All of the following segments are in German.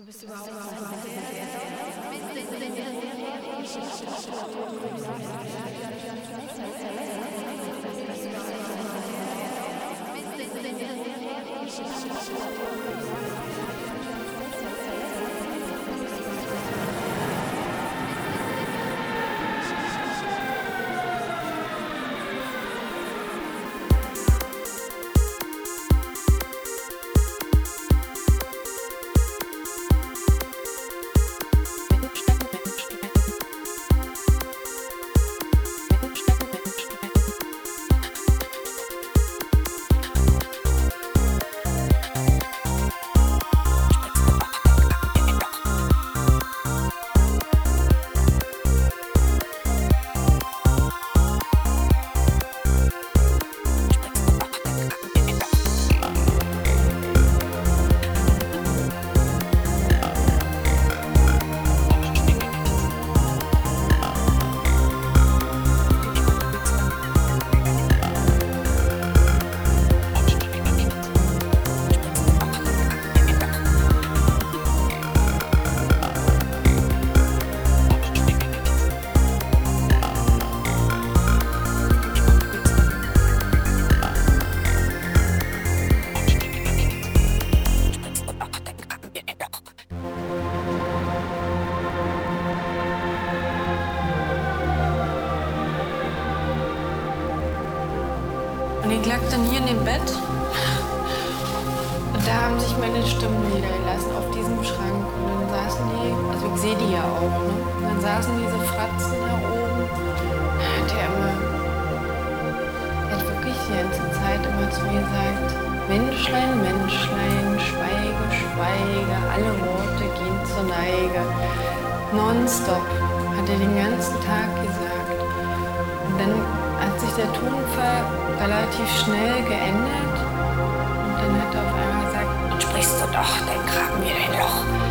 Du Und ich lag dann hier in dem Bett und da haben sich meine Stimmen niedergelassen auf diesem Schrank. Und dann saßen die, also ich sehe die ja auch, ne? Und dann saßen diese Fratzen da oben. Der immer, der hat wirklich die ganze Zeit immer zu mir gesagt, Menschlein, Menschlein, schweige, schweige, alle Worte gehen zur Neige. Nonstop hat er den ganzen Tag gesagt. Und dann sich der Tonfall relativ schnell geändert. Und dann hat er auf einmal gesagt, sprichst du doch, dann graben wir ein Loch.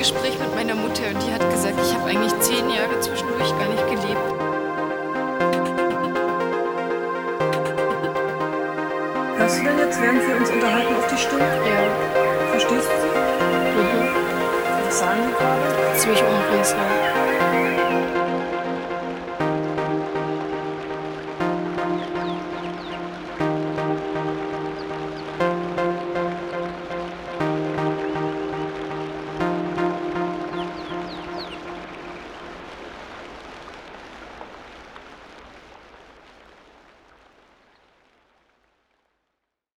Gespräch mit meiner Mutter und die hat gesagt, ich habe eigentlich zehn Jahre zwischendurch gar nicht gelebt. Hörst du denn jetzt, während wir uns unterhalten, auf die Stimme? Ja, Verstehst du sie? mhm. Was sagen die gerade? ziemlich unruhig.